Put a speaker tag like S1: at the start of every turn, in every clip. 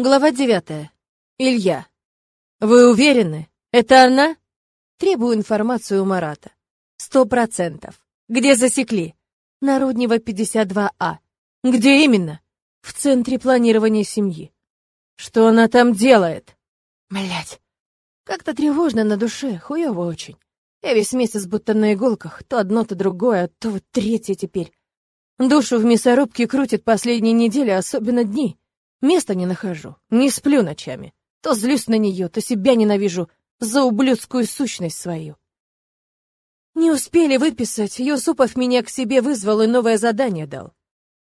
S1: Глава девятая. Илья. Вы уверены? Это она? Требую информацию у Марата. Сто процентов. Где засекли? Народнего 52А. Где именно? В центре планирования семьи. Что она там делает? Блять. Как-то тревожно на душе, хуёво очень. Я весь месяц будто на иголках, то одно, то другое, то вот третье теперь. Душу в мясорубке крутит последние недели, особенно дни. Места не нахожу, не сплю ночами. То злюсь на нее, то себя ненавижу за ублюдскую сущность свою. Не успели выписать, Юсупов меня к себе вызвал и новое задание дал.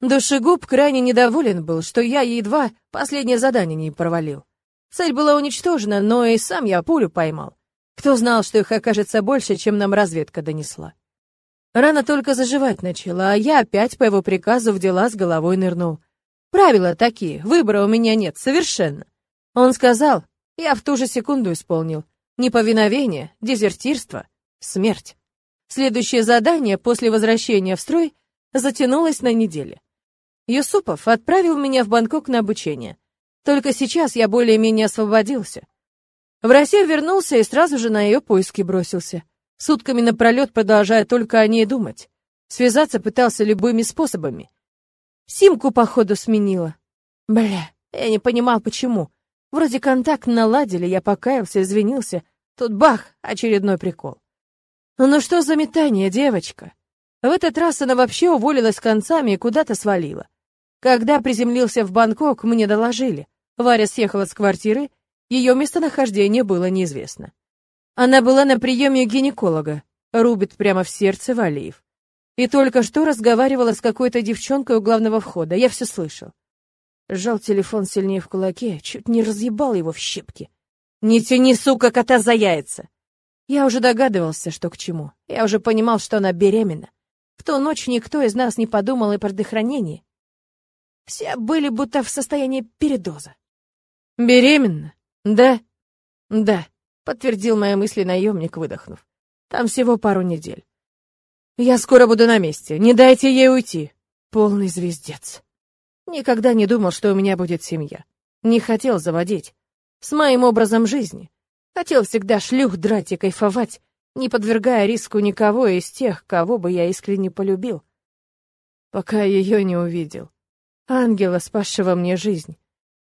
S1: Душегуб крайне недоволен был, что я едва последнее задание не провалил. Цель была уничтожена, но и сам я пулю поймал. Кто знал, что их окажется больше, чем нам разведка донесла. Рана только заживать начала, а я опять по его приказу в дела с головой нырнул. Правила такие, выбора у меня нет, совершенно. Он сказал, я в ту же секунду исполнил. Неповиновение, дезертирство, смерть. Следующее задание после возвращения в строй затянулось на неделю. Юсупов отправил меня в Бангкок на обучение. Только сейчас я более-менее освободился. В Россию вернулся и сразу же на ее поиски бросился. Сутками напролет продолжая только о ней думать. Связаться пытался любыми способами. Симку, походу, сменила. Бля, я не понимал, почему. Вроде контакт наладили, я покаялся, извинился. Тут бах, очередной прикол. Ну что за метание, девочка? В этот раз она вообще уволилась концами и куда-то свалила. Когда приземлился в Бангкок, мне доложили. Варя съехала с квартиры, ее местонахождение было неизвестно. Она была на приеме у гинеколога, рубит прямо в сердце Валиев. И только что разговаривала с какой-то девчонкой у главного входа. Я все слышал. Сжал телефон сильнее в кулаке, чуть не разъебал его в щепки. «Не тяни, сука, кота за яйца!» Я уже догадывался, что к чему. Я уже понимал, что она беременна. В ту ночь никто из нас не подумал и про предохранении. Все были будто в состоянии передоза. «Беременна? Да?» «Да», — подтвердил мои мысли наемник, выдохнув. «Там всего пару недель. Я скоро буду на месте. Не дайте ей уйти. Полный звездец. Никогда не думал, что у меня будет семья. Не хотел заводить. С моим образом жизни. Хотел всегда шлюх драть и кайфовать, не подвергая риску никого из тех, кого бы я искренне полюбил. Пока ее не увидел. Ангела, спасшего мне жизнь.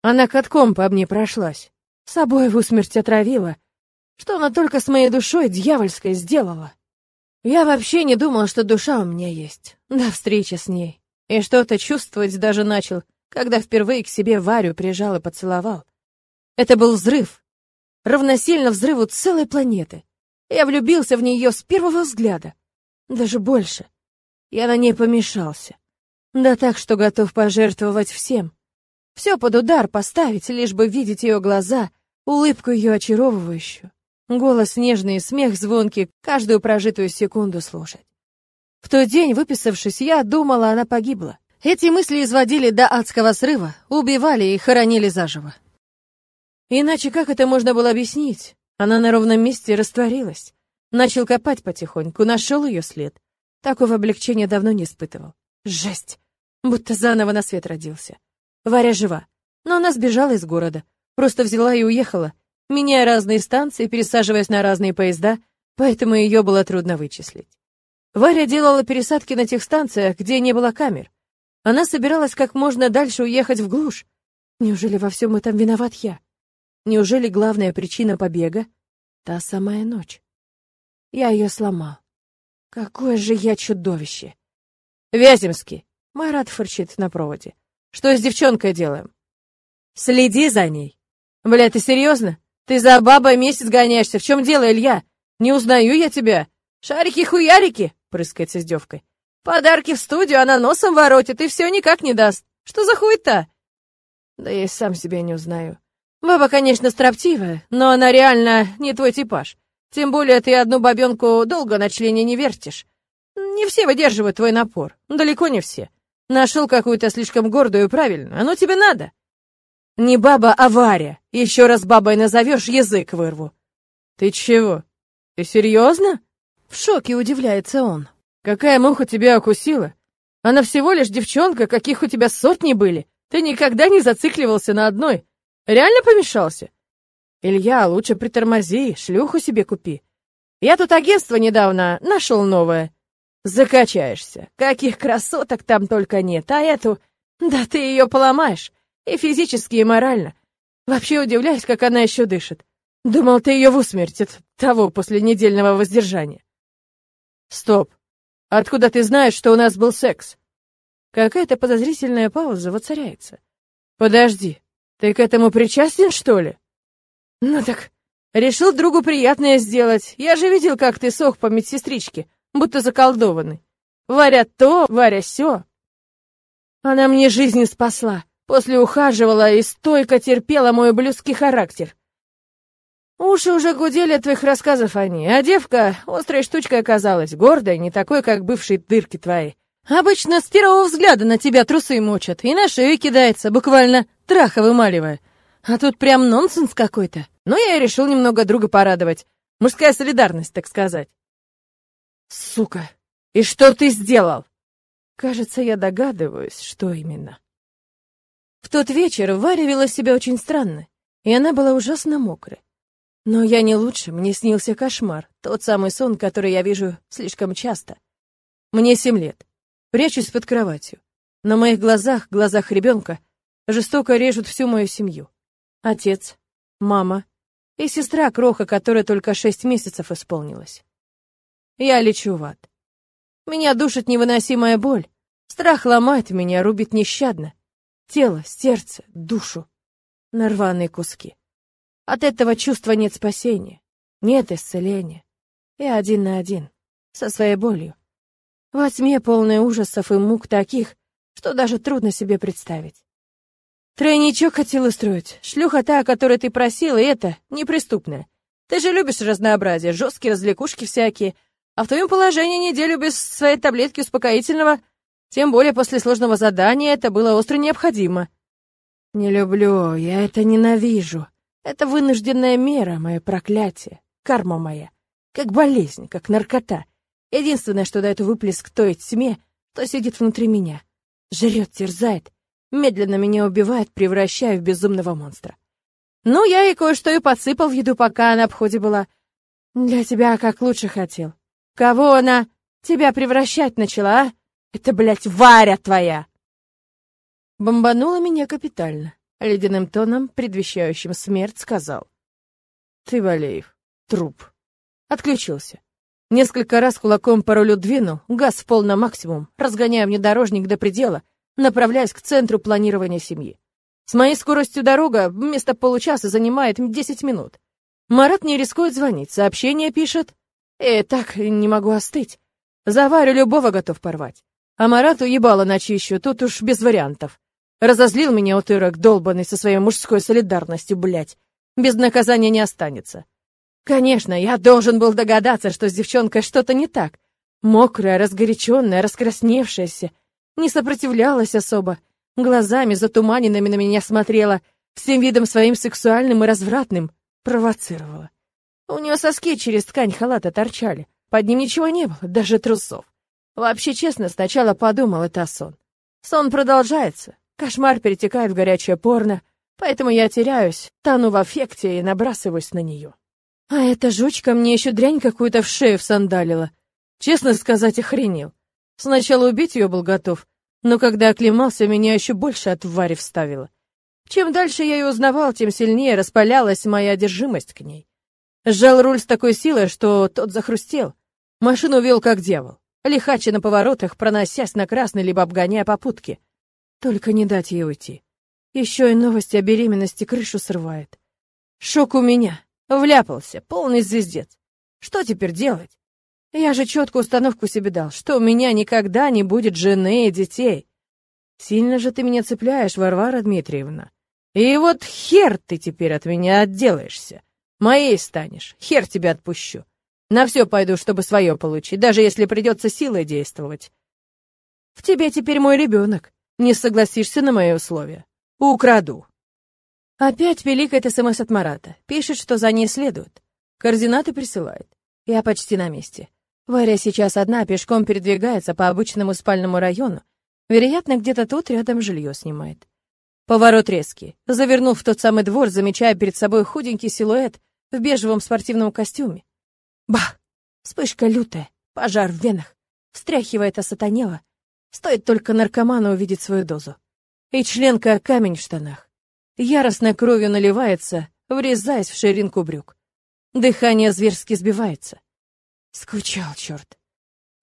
S1: Она катком по мне прошлась. Собой в усмерть отравила. Что она только с моей душой дьявольской сделала. Я вообще не думал, что душа у меня есть. До встречи с ней. И что-то чувствовать даже начал, когда впервые к себе Варю прижал и поцеловал. Это был взрыв. Равносильно взрыву целой планеты. Я влюбился в нее с первого взгляда. Даже больше. Я на ней помешался. Да так, что готов пожертвовать всем. Все под удар поставить, лишь бы видеть ее глаза, улыбку ее очаровывающую. Голос нежный, смех звонкий, каждую прожитую секунду слушать. В тот день, выписавшись, я думала, она погибла. Эти мысли изводили до адского срыва, убивали и хоронили заживо. Иначе как это можно было объяснить? Она на ровном месте растворилась. Начал копать потихоньку, нашел ее след. Такого облегчения давно не испытывал. Жесть! Будто заново на свет родился. Варя жива, но она сбежала из города. Просто взяла и уехала, меняя разные станции, пересаживаясь на разные поезда, поэтому ее было трудно вычислить. Варя делала пересадки на тех станциях, где не было камер. Она собиралась как можно дальше уехать в глушь. Неужели во всем этом виноват я? Неужели главная причина побега — та самая ночь? Я ее сломал. Какое же я чудовище! Вяземский! Марат фырчит на проводе. Что с девчонкой делаем? Следи за ней. Бля, ты серьезно? Ты за бабой месяц гоняешься. В чем дело, Илья? Не узнаю я тебя. Шарики-хуярики, прыскает с издевкой. Подарки в студию, она носом воротит и все никак не даст. Что за хуета? Да я и сам себя не узнаю. Баба, конечно, строптивая, но она реально не твой типаж. Тем более ты одну бабенку долго на члене не вертишь. Не все выдерживают твой напор. Далеко не все. Нашел какую-то слишком гордую и правильную. Оно тебе надо. Не баба, а Варя. Еще раз бабой назовешь, язык вырву. Ты чего? Ты серьезно? В шоке удивляется он. Какая муха тебя укусила? Она всего лишь девчонка, каких у тебя сотни были. Ты никогда не зацикливался на одной. Реально помешался? Илья, лучше притормози, шлюху себе купи. Я тут агентство недавно нашел новое. Закачаешься. Каких красоток там только нет, а эту... Да ты ее поломаешь. И физически, и морально. Вообще удивляюсь, как она еще дышит. Думал, ты ее в усмерть от того после недельного воздержания. Стоп. Откуда ты знаешь, что у нас был секс? Какая-то подозрительная пауза воцаряется. Подожди, ты к этому причастен, что ли? Ну так, решил другу приятное сделать. Я же видел, как ты сох по медсестричке, будто заколдованный. Варя то, Варя сё. Она мне жизнь спасла. После ухаживала и стойко терпела мой блюзкий характер. Уши уже гудели от твоих рассказов о ней, а девка острой штучкой оказалась, гордая, не такой, как бывшие дырки твои. Обычно с первого взгляда на тебя трусы мочат и на шею кидается, буквально траха вымаливая. А тут прям нонсенс какой-то. Но я и решил немного друга порадовать. Мужская солидарность, так сказать. Сука, и что ты сделал? Кажется, я догадываюсь, что именно. В тот вечер Варя вела себя очень странно, и она была ужасно мокрая. Но я не лучше, мне снился кошмар, тот самый сон, который я вижу слишком часто. Мне семь лет. Прячусь под кроватью. На моих глазах, глазах ребенка, жестоко режут всю мою семью. Отец, мама и сестра Кроха, которая только шесть месяцев исполнилась. Я лечу в ад. Меня душит невыносимая боль. Страх ломает меня, рубит нещадно. Тело, сердце, душу. На рваные куски. От этого чувства нет спасения, нет исцеления. Я один на один, со своей болью. Во тьме полной ужасов и мук таких, что даже трудно себе представить. Тройничок хотел устроить. Шлюха та, о которой ты просил, и это неприступная. Ты же любишь разнообразие, жесткие развлекушки всякие. А в твоем положении неделю без своей таблетки успокоительного, тем более после сложного задания, это было остро необходимо. Не люблю, я это ненавижу. Это вынужденная мера, мое проклятие, карма моя. Как болезнь, как наркота. Единственное, что дает выплеск той тьме, то сидит внутри меня. Жрет, терзает, медленно меня убивает, превращая в безумного монстра. Ну, я и кое-что и подсыпал в еду, пока она в ходе была. Для тебя как лучше хотел. Кого она тебя превращать начала, а? Это, блядь, Варя твоя!» Бомбанула меня капитально ледяным тоном, предвещающим смерть, сказал. «Ты, Валеев, труп». Отключился. Несколько раз кулаком по рулю двинул, газ в пол на максимум, разгоняя внедорожник до предела, направляясь к центру планирования семьи. С моей скоростью дорога вместо получаса занимает 10 минут. Марат не рискует звонить, сообщение пишет. И так не могу остыть. Заварю любого готов порвать. А Марату ебало начищу, тут уж без вариантов. Разозлил меня утырок долбанный со своей мужской солидарностью, блядь. Без наказания не останется. Конечно, я должен был догадаться, что с девчонкой что-то не так. Мокрая, разгоряченная, раскрасневшаяся. Не сопротивлялась особо. Глазами затуманенными на меня смотрела, всем видом своим сексуальным и развратным. Провоцировала. У нее соски через ткань халата торчали. Под ним ничего не было, даже трусов. Вообще, честно, сначала подумал, это сон. Сон продолжается. Кошмар перетекает в горячее порно, поэтому я теряюсь, тону в аффекте и набрасываюсь на нее. А эта жучка мне еще дрянь какую-то в шею всандалила. Честно сказать, охренел. Сначала убить ее был готов, но когда оклемался, меня еще больше от Вари вставило. Чем дальше я ее узнавал, тем сильнее распалялась моя одержимость к ней. Сжал руль с такой силой, что тот захрустел. Машину вел как дьявол, лихача на поворотах, проносясь на красный, либо обгоняя попутки. Только не дать ей уйти. Еще и новости о беременности крышу срывает. Шок у меня. Вляпался, полный звездец. Что теперь делать? Я же четкую установку себе дал, что у меня никогда не будет жены и детей. Сильно же ты меня цепляешь, Варвара Дмитриевна. И вот хер ты теперь от меня отделаешься. Моей станешь, хер тебя отпущу. На все пойду, чтобы свое получить, даже если придется силой действовать. В тебе теперь мой ребенок. Не согласишься на мои условия? Украду. Опять пиликает СМС от Марата. Пишет, что за ней следует. Координаты присылает. Я почти на месте. Варя сейчас одна, пешком передвигается по обычному спальному району. Вероятно, где-то тут рядом жилье снимает. Поворот резкий. Завернув в тот самый двор, замечая перед собой худенький силуэт в бежевом спортивном костюме. Бах! Вспышка лютая, пожар в венах. Встряхивает осатанело. Стоит только наркоману увидеть свою дозу. И членка камень в штанах. Яростной кровью наливается, врезаясь в ширинку брюк. Дыхание зверски сбивается. Скучал, черт.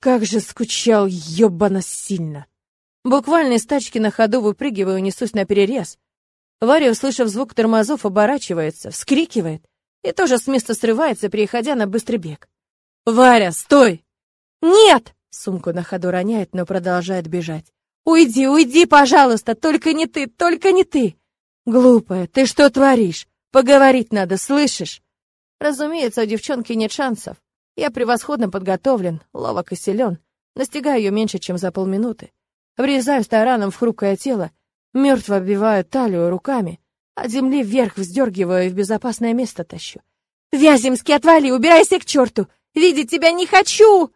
S1: Как же скучал, ёбано сильно. Буквально из тачки на ходу выпрыгиваю, несусь на перерез. Варя, услышав звук тормозов, оборачивается, вскрикивает и тоже с места срывается, переходя на быстрый бег. «Варя, стой!» «Нет!» — сумку на ходу роняет, но продолжает бежать. «Уйди, уйди, пожалуйста, только не ты, только не ты!» «Глупая, ты что творишь? Поговорить надо, слышишь?» Разумеется, у девчонки нет шансов. Я превосходно подготовлен, ловок и силен. Настигаю ее меньше, чем за полминуты. Врезаюсь тараном в хрупкое тело, мертво обвиваю талию руками, от земли вверх вздергиваю и в безопасное место тащу. «Вяземский, отвали, убирайся к черту! Видеть тебя не хочу!»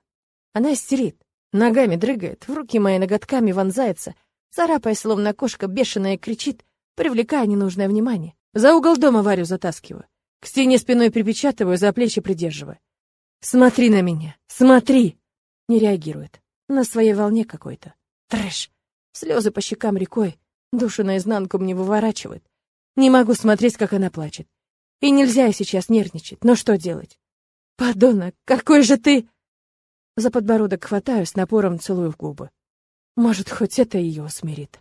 S1: Она истерит, ногами дрыгает, в руки мои ноготками вонзается, царапая, словно кошка бешеная, кричит, привлекая ненужное внимание. За угол дома Варю затаскиваю. К стене спиной припечатываю, за плечи придерживаю. «Смотри на меня! Смотри!» Не реагирует. На своей волне какой-то. Трэш. Слезы по щекам рекой. Душу наизнанку мне выворачивает. Не могу смотреть, как она плачет. И нельзя сейчас нервничать. Но что делать? Подонок, какой же ты... За подбородок хватаю, с напором целую в губы. Может, хоть это ее усмирит.